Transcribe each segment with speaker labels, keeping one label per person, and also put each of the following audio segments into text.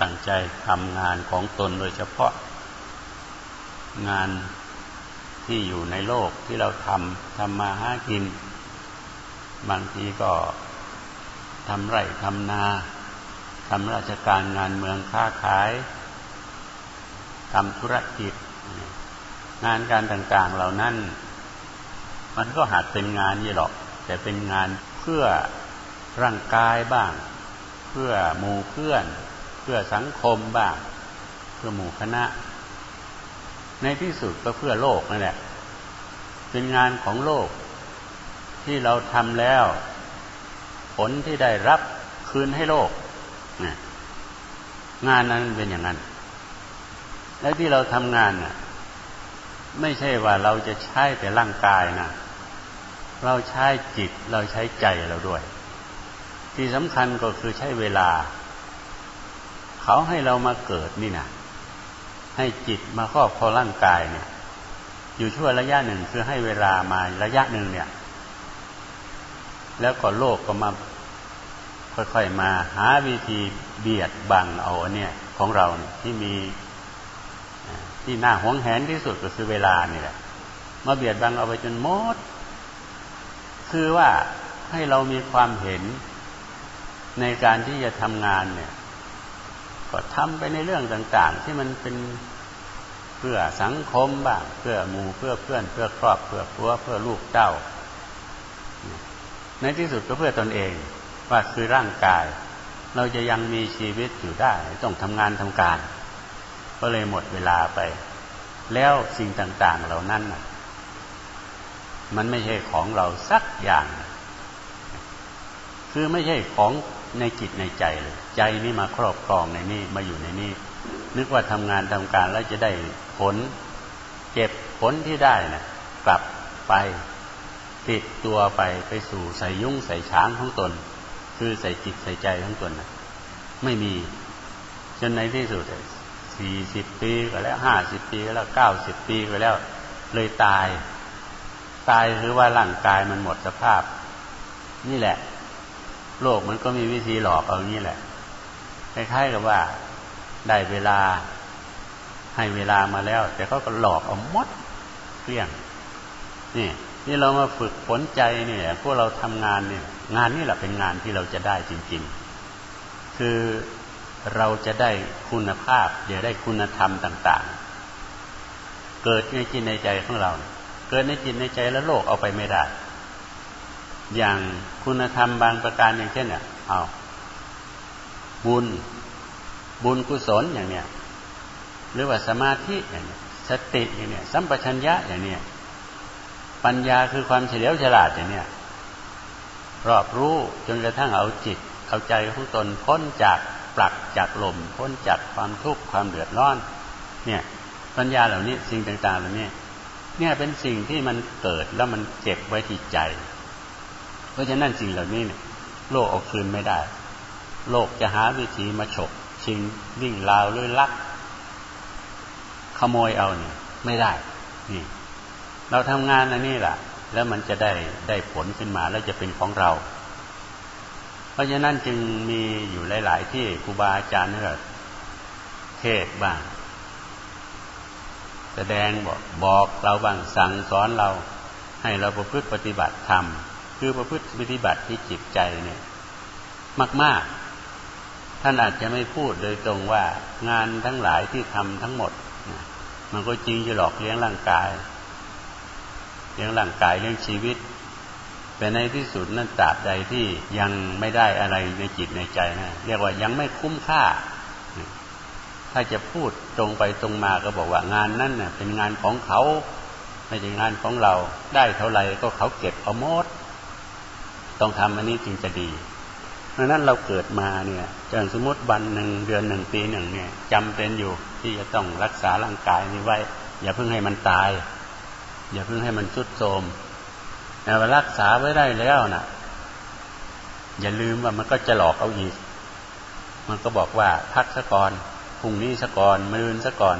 Speaker 1: ตั้งใจทำงานของตนโดยเฉพาะ งานที่อยู่ในโลกที่เราทำทำมาหากิน บางทีก็ทำไร่ทำนาทำราชการงานเมืองค้าขายทำธุรกิจ งานการต่าง ๆ เหล่านั้น มันก็หาดเป็นงานยี่หรอก แต่เป็นงานเพื่อร่างกายบ้าง เพื่อหมู่เพื่อน เพื่อสังคมบ้างเพื่อหมู่คณะ ในที่สุดก็เพื่อโลกนั่นแหละ เป็นงานของโลกที่เราทำแล้ว ผลที่ได้รับคืนให้โลก งานนั้นเป็นอย่างนั้น และที่เราทำงานน่ะ ไม่ใช่ว่าเราจะใช้แต่ร่างกายนะเราใช้จิตเราใช้ใจเราด้วย ที่สำคัญก็คือใช้เวลา เขาให้เรามาเกิดนี่นะให้จิตมาครอบครองร่างกายเนี่ย อยู่ช่วระยะหนึ่งคือให้เวลามาระยะหนึ่งเนี่ย แล้วก็โลกก็มาค่อยๆมาหาวิธีเบียดบังเอาเนี่ยของเราเนี่ยที่มีที่น่าหวงแหนที่สุดก็คือเวลานี่แหละมาเบียดบังเอาไปจนหมด คือว่าให้เรามีความเห็นในการที่จะทำงานเนี่ย ก็ทำไปในเรื่องต่างๆ ที่มันเป็นเพื่อสังคมบ้างเพื่อหมู่เพื่อเพื่อนเพื่อครอบเพื่อครัวเพื่อลูกเจ้า ในที่สุดก็เพื่อตนเองว่าคือร่างกาย เราจะยังมีชีวิตอยู่ได้ต้องทำงานทำการ ก็เลยหมดเวลาไป แล้วสิ่งต่าง ๆ เหล่านั้นมันไม่ใช่ของเราสักอย่าง คือไม่ใช่ของ ในจิตในใจเลย ใจนี่มาครอบครองในนี่มาอยู่ในนี่นึกว่าทำงานทำการแล้วจะได้ผล เจ็บผลที่ได้นะกลับไปติดตัวไปไปสู่ใส่ยุ่งใส่ช้างของตน คือใส่จิตใส่ใจทั้งตนนะไม่มีจนในที่สุดสี่สิบปีก็แล้วห้าสิบปีก็แล้วเก้าสิบปีก็แล้ว เลยตาย ตายคือว่าร่างกายมันหมดสภาพ นี่แหละ โลกมันก็มีวิธีหลอกเอางี้แหละคล้ายๆกับว่าได้เวลาให้เวลามาแล้ว แต่เขาก็หลอกเอามดเกลี้ยง นี่ นี่เรามาฝึกฝนใจเนี่ย พวกเราทำงานเนี่ย งานนี่แหละเป็นงานที่เราจะได้จริง ๆ คือเราจะได้คุณภาพจะได้คุณธรรมต่าง ๆ เกิดในจิตในใจของเรา เกิดในจิตในใจแล้วโลกเอาไปไม่ได้ อย่างคุณธรรมบางประการอย่างเช่นเนี่ยเอาบุญ บุญกุศลอย่างเนี้ยหรือว่าสมาธิอย่างเนี้ยสติอย่างเนี้ยสัมปชัญญะอย่างเนี้ยปัญญาคือความเฉลียวฉลาดอย่างเนี้ยรอบรู้จนกระทั่งเอาจิต เอาใจของตนพ้นจากปลักจากลมพ้นจากความทุกข์ความเดือดร้อน เนี่ยปัญญาเหล่านี้สิ่งต่างๆเหล่านี้เนี่ยเป็นสิ่งที่มันเกิดแล้วมันเจ็บไว้ที่ใจ เพราะฉะนั้นสิ่งเหล่านี้เนี่ยโลกเอาคืนไม่ได้ โลกจะหาวิธีมาฉกชิงวิ่งราวเลยลัก ขโมยเอาเนี่ยไม่ได้ นี่ เราทำงานอันนี้แหละแล้วมันจะได้ได้ผลขึ้นมาแล้วจะเป็นของเรา เพราะฉะนั้นจึงมีอยู่หลาย ๆ ที่ครูบาอาจารย์เนี่ยเทศบ้าง แสดงบอกบอกเราบ้างสั่งสอนเราให้เราประพฤติปฏิบัติธรรม คือประพฤติปฏิบัติที่จิตใจเนี่ย มาก ๆ ท่านอาจจะไม่พูดโดยตรงว่างานทั้งหลายที่ทำทั้งหมดมันก็จริงจะหลอกเลี้ยงร่างกาย เลี้ยงร่างกายเลี้ยงชีวิตแต่ในที่สุดนั่นตราบใดที่ยังไม่ได้อะไรในจิตในใจนะเรียกว่ายังไม่คุ้มค่า ถ้าจะพูดตรงไปตรงมาก็บอกว่างานนั้นเน่ยเป็นงานของเขา ไม่ใช่งานของเรา ได้เท่าไหร่ก็เขาเก็บเอาหมด ต้องทำอันนี้จึงจะดี เพราะนั้นเราเกิดมาเนี่ยอย่างสมมติวันหนึ่งเดือนหนึ่งปีหนึ่งเนี่ยจำเป็นอยู่ที่จะต้องรักษาร่างกายนี้ไว้ อย่าเพิ่งให้มันตาย อย่าเพิ่งให้มันสุดโทมแต่รักษาไว้ได้แล้วนะ่ะ อย่าลืมว่ามันก็จะหลอกเอาอีก มันก็บอกว่าพักซะก่อนพรุ่งนี้ซะก่อนมือนซะก่อน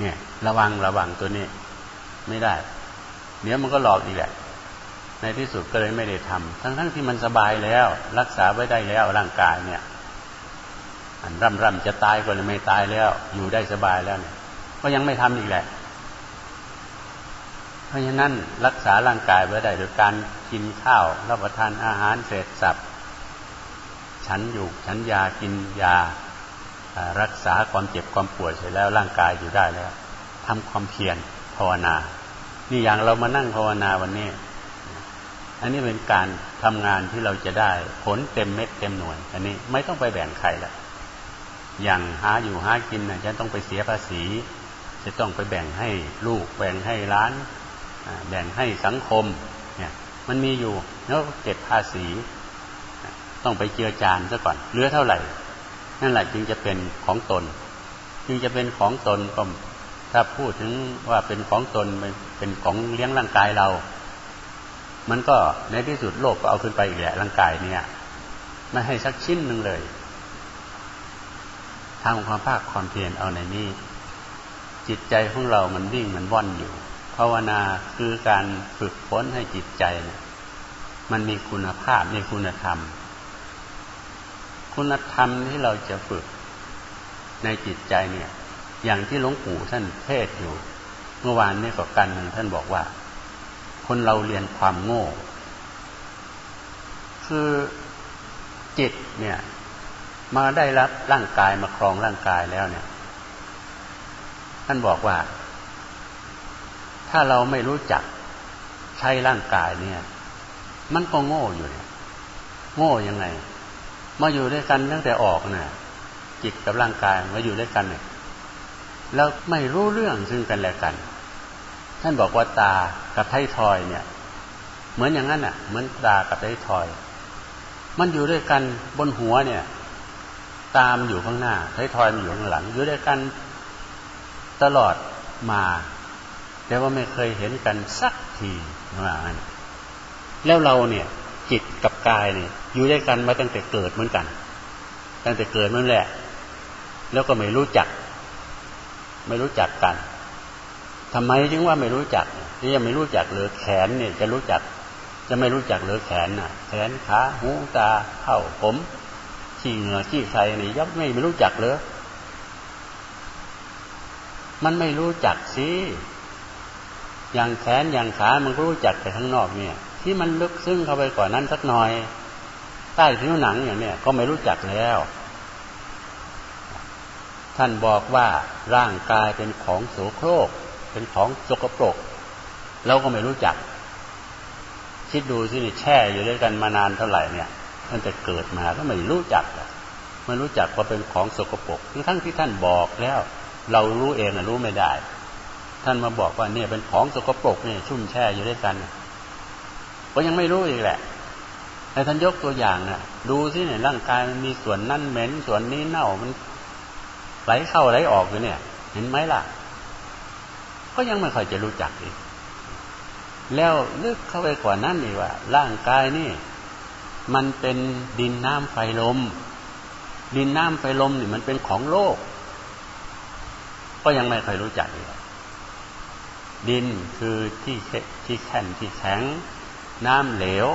Speaker 1: เนี่ย ระวังระวังตัวนี้ ไม่ได้ เดี๋ยวมันก็หลอกอีกแหละ ในที่สุดก็เลยไม่ได้ทำทั้งทั้งที่มันสบายแล้ว รักษาไว้ได้แล้วร่างกายเนี่ย อันร่ำร่ำจะตายก็เลยไม่ตายแล้ว อยู่ได้สบายแล้วเนี่ยก็ยังไม่ทำอีกแหละ เพราะฉะนั้นรักษาร่างกายไว้ได้โดยการกินข้าวรับประทานอาหารเสร็จสับฉันอยู่ฉันยากินยารักษาความเจ็บความปวดเสร็จแล้วร่างกายอยู่ได้แล้วทำความเพียรภาวนา นี่อย่างเรามานั่งภาวนาวันนี้ อันนี้เป็นการทำงานที่เราจะได้ผลเต็มเม็ดเต็มหน่วย อันนี้ไม่ต้องไปแบ่งใครละอย่างหาอยู่หากินนะจะต้องไปเสียภาษี จะต้องไปแบ่งให้ลูก แบ่งให้ร้าน แบ่งให้สังคม เนี่ย มันมีอยู่แล้วเก็บภาษี ต้องไปเจือจานซะก่อนเหลือเท่าไหร่ นั่นแหละจึงจะเป็นของตน จึงจะเป็นของตนก็ถ้าพูดถึงว่าเป็นของตนเป็นของเลี้ยงร่างกายเรา มันก็ในที่สุดโลกก็เอาขึ้นไปอีกแหละร่างกายเนี่ยไม่ให้สักชิ้นหนึ่งเลยทางความภาคความเพียรเอาในนี้ จิตใจของเรามันวิ่งมันว่อนอยู่ ภาวนาคือการฝึกฝนให้จิตใจเนี่ยมันมีคุณภาพมีคุณธรรม คุณธรรมที่เราจะฝึกในจิตใจเนี่ย อย่างที่หลวงปู่ท่านเทศอยู่ เมื่อวานนี้กับกันหนึ่งท่านบอกว่า คนเราเรียนความโง่ คือจิตเนี่ยมาได้รับร่างกายมาครองร่างกายแล้วเนี่ย ท่านบอกว่า ถ้าเราไม่รู้จักใช้ร่างกายเนี่ย มันก็โง่อยู่เนี่ยโง่ยังไง มาอยู่ด้วยกันตั้งแต่ออกเนะ่ะจิตกับร่างกายมาอยู่ด้วยกันเนี่ยแล้วไม่รู้เรื่องซึ่งกันและกัน ท่านบอกว่าตากับไททอยเนี่ย เหมือนอย่างนั้นอะ เหมือนตากับไททอย มันอยู่ด้วยกันบนหัวเนี่ย ตามอยู่ข้างหน้าไททอยมันอยู่ข้างหลัง อยู่ด้วยกันตลอดมา แต่ว่าไม่เคยเห็นกันสักทีว่าแล้วเราเนี่ยจิตกับกายเนี่ย อยู่ด้วยกันมาตั้งแต่เกิดเหมือนกัน ตั้งแต่เกิดนั่นแหละ แล้วก็ไม่รู้จัก ไม่รู้จักกัน ทำไมจึงว่าไม่รู้จักที่ยังไม่รู้จักหรือแขนเนี่ยจะรู้จัก จะไม่รู้จักหรือแขนน่ะ แขนขาหูตาเท้าผมขี้เหงื่อขี้ใครนี่ยับไม่ไม่รู้จักเลยมันไม่รู้จักสิอย่างแขนอย่างขามันก็รู้จักแต่ข้างนอกเนี่ย ที่มันลึกซึ้งเข้าไปกว่านั้นสักหน่อย ใต้ผิวหนังอย่างเนี้ยก็ไม่รู้จักแล้ว ท่านบอกว่าร่างกายเป็นของโสโครก เป็นของสกปรกเราก็ไม่รู้จัก คิดดูสินี่แช่อยู่ด้วยกันมานานเท่าไหร่เนี่ยท่านจะเกิดมาก็ไม่รู้จักไม่รู้จักว่าเป็นของสกปรกทั้งที่ท่านบอกแล้ว เรารู้เองนะรู้ไม่ได้ ท่านมาบอกว่าเนี่ยเป็นของสกปรกเนี่ยชุ่มแช่อยู่ด้วยกันก็ยังไม่รู้อีกแหละแต่ท่านยกตัวอย่างนะ่ะดูสิเนี่ยร่างกายมันมีส่วนนั่นเหม็นส่วนนี้เน่ามันไหลเข้าไหลออกอยู่เนี่ย เห็นไหมล่ะ ก็ยังไม่ค่อยจะรู้จักอีก แล้วลึกเข้าไปกว่านั้นอีกว่า ร่างกายนี่ มันเป็นดินน้ำไฟลม ดินน้ำไฟลมนี่มันเป็นของโลก ก็ยังไม่ค่อยรู้จักอีกดินคือที่ที่แข็งที่แข็ง น้ำเหลว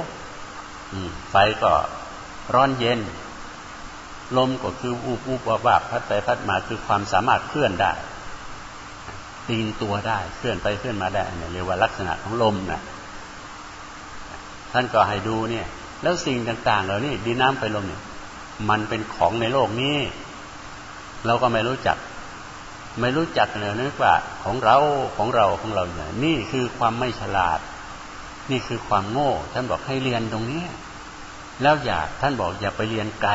Speaker 1: ไฟก็ร้อนเย็น ลมก็คืออูบอูบวาบพัดไปพัดมาคือความสามารถเคลื่อนได้ ตีงตัวได้เคลื่อนไปเคลื่อนมาได้เนี่ยเรียกว่าลักษณะของลมนะท่านก็ให้ดูเนี่ย แล้วสิ่งต่างๆเหล่านี้ดินน้ำไฟลมเนี่ยมันเป็นของในโลกนี้ เราก็ไม่รู้จัก ไม่รู้จักเลยนึกว่าของเราของเราของเราเนี่ยนี่คือความไม่ฉลาด นี่คือความโง่ ท่านบอกให้เรียนตรงนี้แล้วอย่าท่านบอกอย่าไปเรียนไกล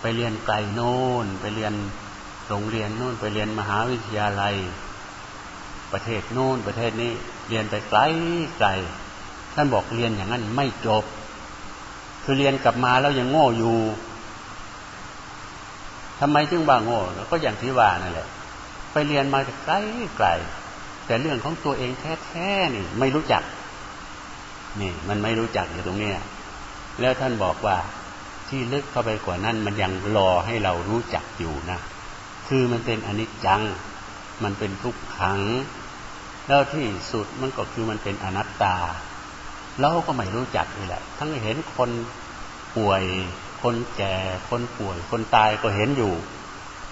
Speaker 1: ไปเรียนไกลโน่น ไปเรียนโรงเรียนโน่น ไปเรียนมหาวิทยาลัย ประเทศโน่นประเทศนี้ เรียนไปไกลไกลท่านบอกเรียนอย่างนั้นไม่จบ คือเรียนกลับมาแล้วยังโง่อยู่ทำไมจึงว่าโง่ก็อย่างที่ว่านั่นแหละ ไปเรียนมาไกลไกลแต่เรื่องของตัวเองแท้ๆนี่ ไม่รู้จัก นี่ มันไม่รู้จักอยู่ตรงเนี้ยแล้วท่านบอกว่าที่ลึกเข้าไปกว่านั้น มันยังรอให้เรารู้จักอยู่นะ คือมันเป็นอนิจจัง มันเป็นทุกขัง แล้วที่สุดมันก็คือมันเป็นอนัตตา เราก็ไม่รู้จักนี่แหละ ทั้งเห็นคนป่วย คนแก่ คนป่วย คนตายก็เห็นอยู่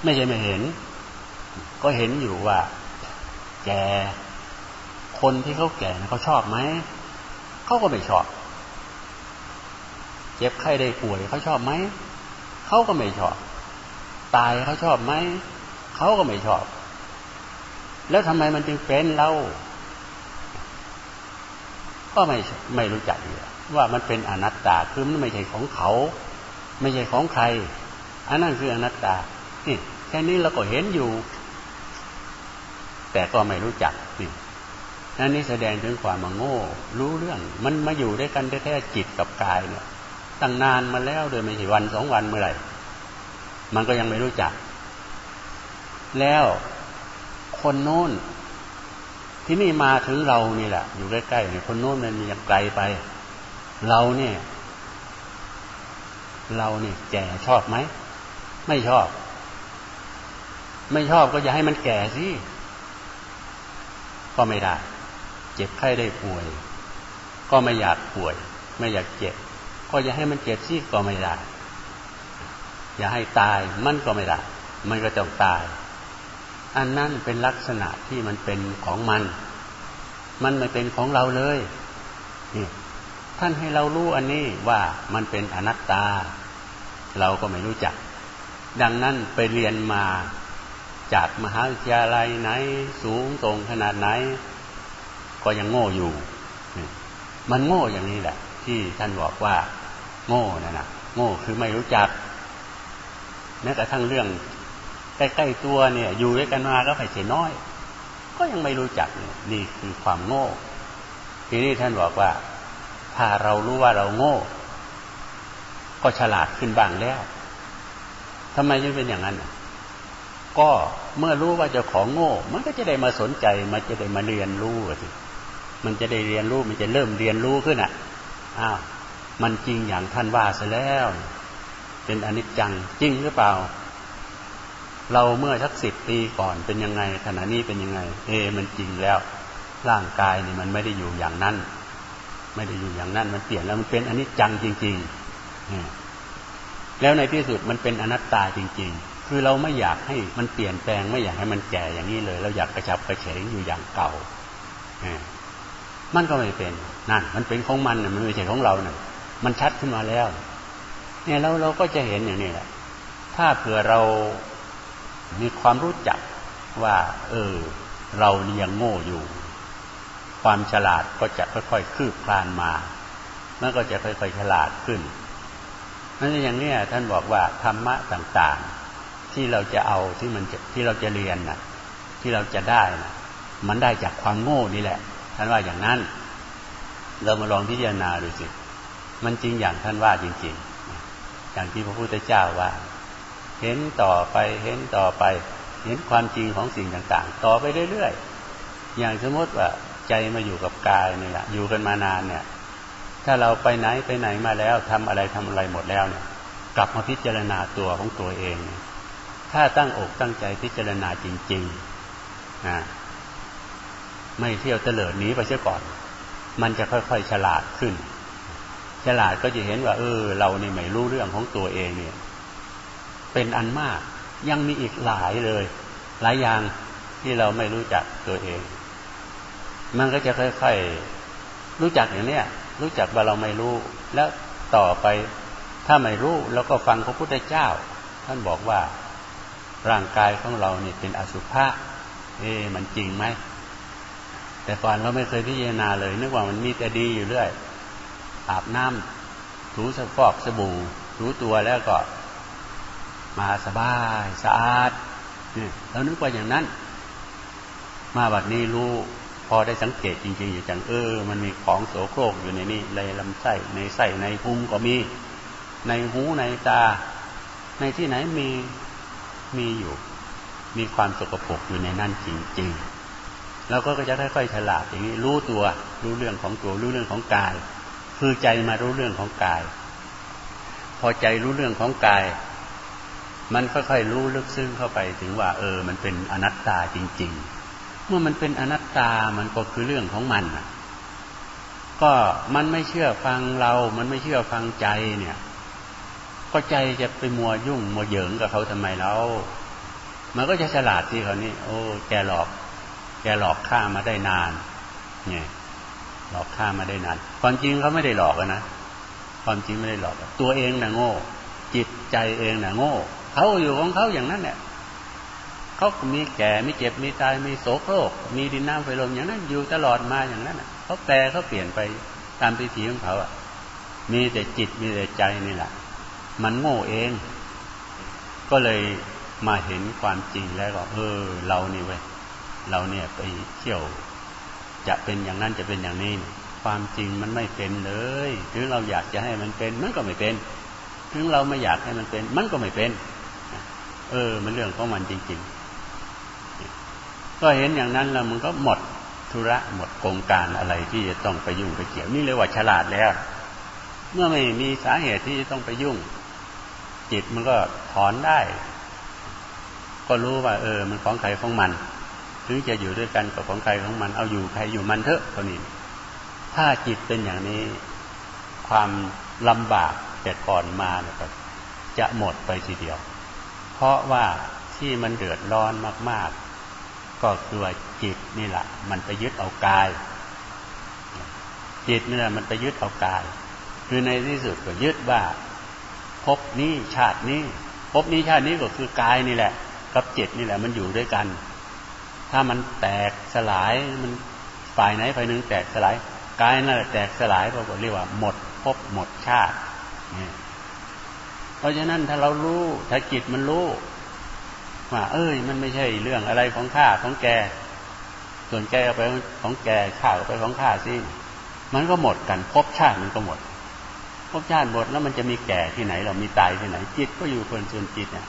Speaker 1: ไม่ใช่ไม่เห็น ก็เห็นอยู่ว่า แก่ คนที่เขาแก่เขาชอบไหม เขาก็ไม่ชอบ เจ็บไข้ได้ป่วยเขาชอบไหม เขาก็ไม่ชอบ ตายเขาชอบไหม เขาก็ไม่ชอบ แล้วทำไมมันจึงเป็นเราก็ไม่ไม่รู้จักว่ามันเป็นอนัตตาคือมันไม่ใช่ของเขา ไม่ใช่ของใคร อันนั้นคืออนัตตานี่แค่นี้เราก็เห็นอยู่ แต่ก็ไม่รู้จักนี่นั่นนี่แสดงถึงความมาโง่ รู้เรื่อง มันมาอยู่ด้วยกันแท้ๆจิตกับกายเนี่ยตั้งนานมาแล้วโดยไม่ใช่วันสองวันเมื่อไหร่ มันก็ยังไม่รู้จัก แล้ว คนโน้น ที่นี่มาถึงเรานี่แหละ อยู่ใกล้ๆเนี่ยคนโน้นมันมีย่างไกลไป เราเนี่ย เราเนี่ยแก่ชอบไหม ไม่ชอบ ไม่ชอบก็อย่าให้มันแก่สิก็ไม่ได้ เจ็บไข้ได้ป่วย ก็ไม่อยากป่วย ไม่อยากเจ็บ ก็อย่าให้มันเจ็บสิก็ไม่ได้ อย่าให้ตายมันก็ไม่ได้ มันก็ต้องตาย อันนั้นเป็นลักษณะที่มันเป็นของมัน มันไม่เป็นของเราเลยนี่ท่านให้เรารู้อันนี้ว่ามันเป็นอนัตตา เราก็ไม่รู้จัก ดังนั้นไปเรียนมาจากมหาวิทยาลัยไหน สูงตรงขนาดไหน ก็ยังโง่อยู่ มันโง่อย่างนี้แหละ ที่ท่านบอกว่า โง่นั่นนะโง่คือไม่รู้จักแม้กระทั่งเรื่อง ใกล้ๆตัวเนี่ย อยู่ด้วยกันมาก็ไปเสียน้อย ก็ยังไม่รู้จักเนี่ยนี่คือความโง่ ทีนี้ท่านบอกว่า ถ้าเรารู้ว่าเราโง่ ก็ฉลาดขึ้นบ้างแล้วทำไมจึงเป็นอย่างนั้นก็เมื่อรู้ว่าเจ้าของโง่ มันก็จะได้มาสนใจ มันจะได้มาเรียนรู้สิมันจะได้เรียนรู้มันจะเริ่มเรียนรู้ขึ้นอะอ้าวมันจริงอย่างท่านว่าซะแล้ว เป็นอนิจจังจริงหรือเปล่า เราเมื่อสักสิบปีก่อนเป็นยังไงขณะนี้เป็นยังไง เอ มันจริงแล้ว ร่างกายนี่มันไม่ได้อยู่อย่างนั้น ไม่ได้อยู่อย่างนั้น มันเปลี่ยนแล้วมันเป็นอนิจจังจริงๆแล้วในที่สุดมันเป็นอนัตตาจริง ๆ คือเราไม่อยากให้มันเปลี่ยนแปลงไม่อยากให้มันแก่อย่างนี้เลย เราอยากกระชับกระเฉงอยู่อย่างเก่ามันก็ไม่เป็นนั่นมันเป็นของมันมันไม่ใช่ของเราเนี่ยมันชัดขึ้นมาแล้ว เนี่ยเราเราก็จะเห็นอย่างนี้แหละถ้าเผื่อเรา มีความรู้จักว่า เออ เรานี่ยังโง่อยู่ ความฉลาดก็จะค่อยๆคืบคลานมามันก็จะค่อยๆฉลาดขึ้นนั่นอย่างนี้ท่านบอกว่าธรรมะต่างๆ ที่เราจะเอาที่มันที่เราจะเรียนนะ่ะ ที่เราจะได้นะมันได้จากความโง่นี่แหละ ท่านว่าอย่างนั้น เรามาลองพิจารณาดูสิ มันจริงอย่างท่านว่าจริง ๆ อย่างที่พระพุทธเจ้าว่า เห็นต่อไปเห็นต่อไป เห็นความจริงของสิ่งต่างๆ ต่อไปเรื่อยๆอย่างสมมติว่าใจมาอยู่กับกายนี่แหละอยู่กันมานานเนี่ย ถ้าเราไปไหนไปไหนมาแล้วทำอะไรทำอะไรหมดแล้วเนี่ย กลับมาพิจารณาตัวของตัวเอง ถ้าตั้งอกตั้งใจพิจารณาจริงๆนะไม่เที่ยวเตลิดหนีไปเสียก่อน มันจะค่อยๆฉลาดขึ้น ฉลาดก็จะเห็นว่า เออ เรานี่ไม่รู้เรื่องของตัวเองเนี่ย เป็นอันมาก ยังมีอีกหลายเลย หลายอย่างที่เราไม่รู้จักตัวเอง มันก็จะค่อยๆ รู้จักอย่างเนี้ยรู้จักว่าเราไม่รู้ แล้วต่อไปถ้าไม่รู้เราก็ฟังพระพุทธเจ้า ท่านบอกว่าร่างกายของเราเนี่ยเป็นอสุภะเอ๊มันจริงไหมแต่ก่อนเราไม่เคยพิจารณาเลย นึกว่ามันมีแต่ดีอยู่เรื่อยอาบน้ำถูสฟอกสบู่ถูตัวแล้วก็ มาสบายสะอาดเนี่ยเรานึกว่าอย่างนั้น มาบัดนี้รู้พอได้สังเกตจริง ๆ อย่างจังเออ มันมีของโสโครกอยู่ในนี้ในลำไส้ในไส้ในพุงก็มี ในหูในตา ในที่ไหนมีมีอยู่ มีความสกปรกอยู่ในนั่นจริงๆเราก็จะค่อยๆฉลาดอย่างนี้ รู้ตัวรู้เรื่องของตัวรู้เรื่องของกาย คือใจมารู้เรื่องของกาย พอใจรู้เรื่องของกาย มันค่อยๆรู้ลึกซึ้งเข้าไปถึงว่าเออ มันเป็นอนัตตาจริง ๆ เมื่อมันเป็นอนัตตามันก็คือเรื่องของมันก็มันไม่เชื่อฟังเรา มันไม่เชื่อฟังใจเนี่ย ก็ใจจะไปมัวยุ่งมัวเหยิงกับเขาทำไมแล้ว มันก็จะฉลาดที่เขานี่ โอ้ แกหลอก แกหลอกข้ามาได้นาน เนี่ย หลอกข้ามาได้นาน ความจริงเขาไม่ได้หลอกนะ ความจริงไม่ได้หลอก ตัวเองน่ะโง่ จิตใจเองน่ะโง่เขาอยู่ของเขาอย่างนั้นเนี่ยเขามีแก่มีเจ็บมีตายมีโศกโรค มีดินน้ำไฟลมอย่างนั้น อยู่ตลอดมาอย่างนั้นเขาแปลเขาเปลี่ยนไปตามพิธีของเขาอะ มีแต่จิตมีแต่ใจนี่แหละมันโง่เอง ก็เลยมาเห็นความจริงแล้วก็เออ เรานี่เว้ยเราเนี่ยไปเที่ยว จะเป็นอย่างนั้นจะเป็นอย่างนี้ ความจริงมันไม่เป็นเลย ถึงเราอยากจะให้มันเป็น มันก็ไม่เป็น ถึงเราไม่อยากให้มันเป็น มันก็ไม่เป็น เออ มันเรื่องของมันจริง ๆ ก็เห็นอย่างนั้นแล้วมันก็หมดธุระหมดโครงการอะไรที่จะต้องไปยุ่งไปเกี่ยวนี่เลยว่าฉลาดแล้ว เมื่อไม่มีสาเหตุที่จะต้องไปยุ่ง จิตมันก็ถอนได้ ก็รู้ว่า เออ มันของใครของมัน ถึงจะอยู่ด้วยกันกับของใครของมัน เอาอยู่ใครอยู่มันเถอะคนนี้ถ้าจิตเป็นอย่างนี้ ความลำบากแต่ก่อนมาเนี่ยจะหมดไปทีเดียว เพราะว่าที่มันเดือดร้อนมาก ๆ ก็คือว่าจิตนี่แหละมันไปยึดเอากาย จิตนี่แหละมันไปยึดเอากาย คือในที่สุดก็ยึดว่าภพนี้ชาตินี้ภพนี้ชาตินี้ก็คือกายนี่แหละ กับจิตนี่แหละมันอยู่ด้วยกัน ถ้ามันแตกสลายมันฝ่ายไหนฝ่ายหนึ่งแตกสลายกายนั่นแตกสลายเราก็เรียกว่า หมดภพหมดชาติเนี่ย เพราะฉะนั้นถ้าเรารู้ถ้าจิตมันรู้ว่าเอ้ย มันไม่ใช่เรื่องอะไรของข้าของแก ส่วนแกเอาไปของแกข้าเอาไปของข้าสิมันก็หมดกันภพชาติมันก็หมดภพชาติหมดแล้วมันจะมีแก่ที่ไหน เรามีตายที่ไหน จิตก็อยู่คนส่วนจิตเนี่ย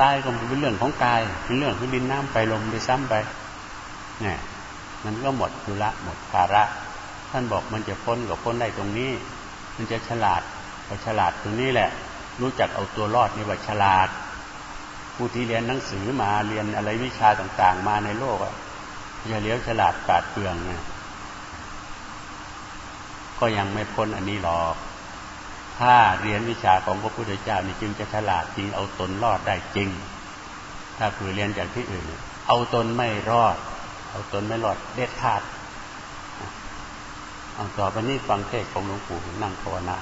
Speaker 1: ตายก็เป็นเรื่องของกาย เป็นเรื่องของดินน้ำไปลมไปซ้ำไปเนี่ยมันก็หมดธุระหมดภาระ ท่านบอกมันจะพ้นกับพ้นได้ตรงนี้ มันจะฉลาดพอฉลาดตรงนี้แหละ รู้จักเอาตัวรอดนี่ว่าฉลาด ผู้ที่เรียนหนังสือมาเรียนอะไรวิชาต่างๆ มาในโลกอะอย่าเลี้ยวฉลาดปราดเปลืองนะก็ยังไม่พ้นอันนี้หรอก ถ้าเรียนวิชาของพระพุทธเจ้านี่จึงจะฉลาดจริงเอาตนรอดได้จริง ถ้าคือเรียนจากที่อื่น เอาตนไม่รอด เอาตนไม่รอดเด็ดขาดเอาต่อไปนี้ฟังเทศของหลวงปู่นั่งภาวนา